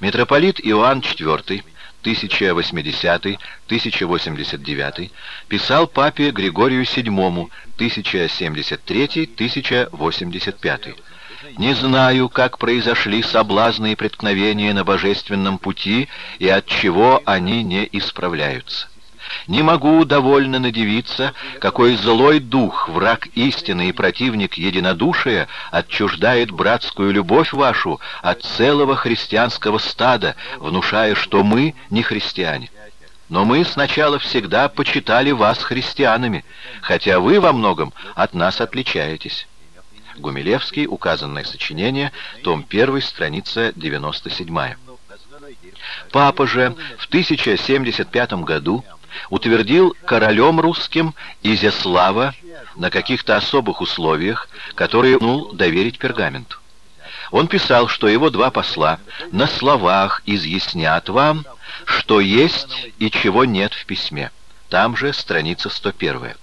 Митрополит Иоанн IV 1080-1089 писал папе Григорию VII 1073-1085 «Не знаю, как произошли соблазны и преткновения на божественном пути и от чего они не исправляются». Не могу довольно надевиться, какой злой дух, враг истины и противник единодушия, отчуждает братскую любовь вашу от целого христианского стада, внушая, что мы не христиане. Но мы сначала всегда почитали вас христианами, хотя вы во многом от нас отличаетесь. Гумилевский, указанное сочинение, том 1, страница 97. Папа же в 1075 году утвердил королем русским Изяслава на каких-то особых условиях, которые ну доверить пергаменту. Он писал, что его два посла на словах изъяснят вам, что есть и чего нет в письме. Там же страница 101.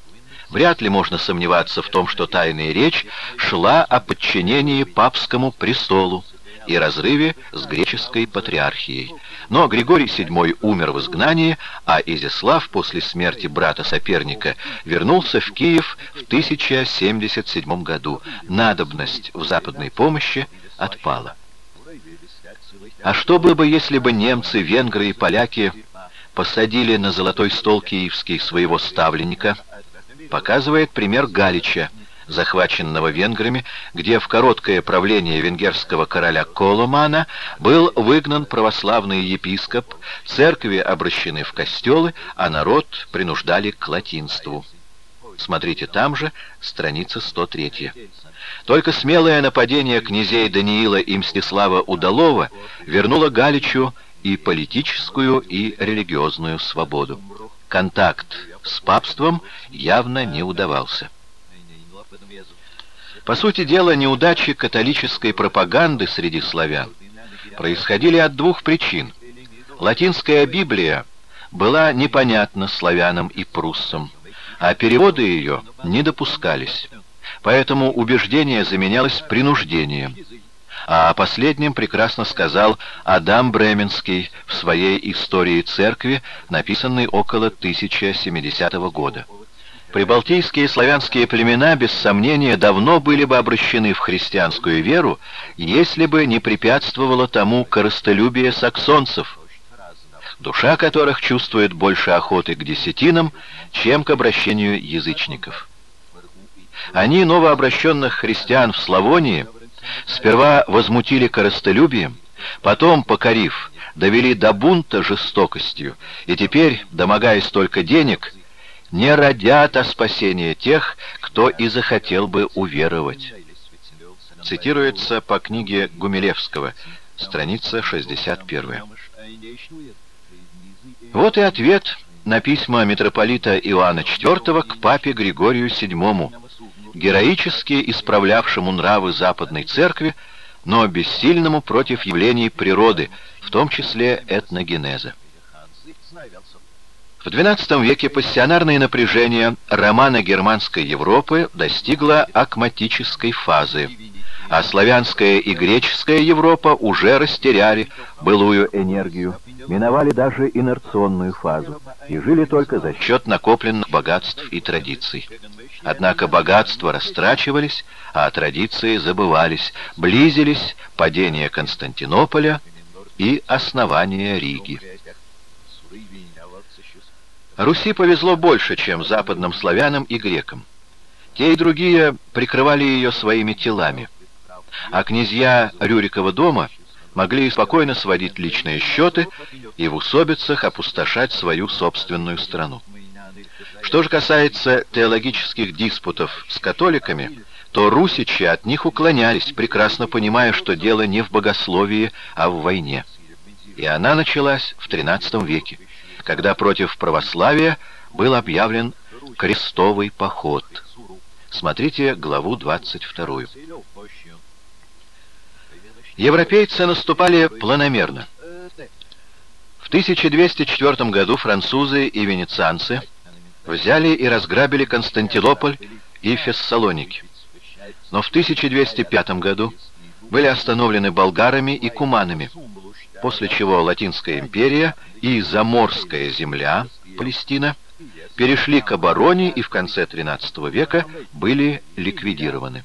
Вряд ли можно сомневаться в том, что тайная речь шла о подчинении папскому престолу, и разрыве с греческой патриархией. Но Григорий VII умер в изгнании, а Изяслав после смерти брата-соперника вернулся в Киев в 1077 году. Надобность в западной помощи отпала. А что было бы, если бы немцы, венгры и поляки посадили на золотой стол киевский своего ставленника, показывает пример Галича, захваченного венграми, где в короткое правление венгерского короля Коломана был выгнан православный епископ, церкви обращены в костелы, а народ принуждали к латинству. Смотрите там же, страница 103. Только смелое нападение князей Даниила и Мстислава Удалова вернуло Галичу и политическую, и религиозную свободу. Контакт с папством явно не удавался. По сути дела, неудачи католической пропаганды среди славян происходили от двух причин. Латинская Библия была непонятна славянам и пруссам, а переводы ее не допускались. Поэтому убеждение заменялось принуждением. А о последнем прекрасно сказал Адам Бременский в своей «Истории церкви», написанной около 1070 года. Прибалтийские славянские племена, без сомнения, давно были бы обращены в христианскую веру, если бы не препятствовало тому корыстолюбие саксонцев, душа которых чувствует больше охоты к десятинам, чем к обращению язычников. Они, новообращенных христиан в Славонии, сперва возмутили корыстолюбием, потом, покорив, довели до бунта жестокостью, и теперь, домогаясь только денег, не родят о спасении тех, кто и захотел бы уверовать. Цитируется по книге Гумилевского, страница 61. Вот и ответ на письма митрополита Иоанна IV к папе Григорию VII, героически исправлявшему нравы Западной Церкви, но бессильному против явлений природы, в том числе этногенеза. В XII веке пассионарное напряжение романа германской Европы достигло акматической фазы, а славянская и греческая Европа уже растеряли былую энергию, миновали даже инерционную фазу и жили только за счет накопленных богатств и традиций. Однако богатства растрачивались, а традиции забывались, близились падение Константинополя и основание Риги. Руси повезло больше, чем западным славянам и грекам. Те и другие прикрывали ее своими телами, а князья Рюрикова дома могли спокойно сводить личные счеты и в усобицах опустошать свою собственную страну. Что же касается теологических диспутов с католиками, то русичи от них уклонялись, прекрасно понимая, что дело не в богословии, а в войне. И она началась в XIII веке когда против православия был объявлен крестовый поход. Смотрите главу 22. Европейцы наступали планомерно. В 1204 году французы и венецианцы взяли и разграбили Константинополь и Фессалоники. Но в 1205 году были остановлены болгарами и куманами, после чего Латинская империя и Заморская земля, Палестина, перешли к обороне и в конце XIII века были ликвидированы.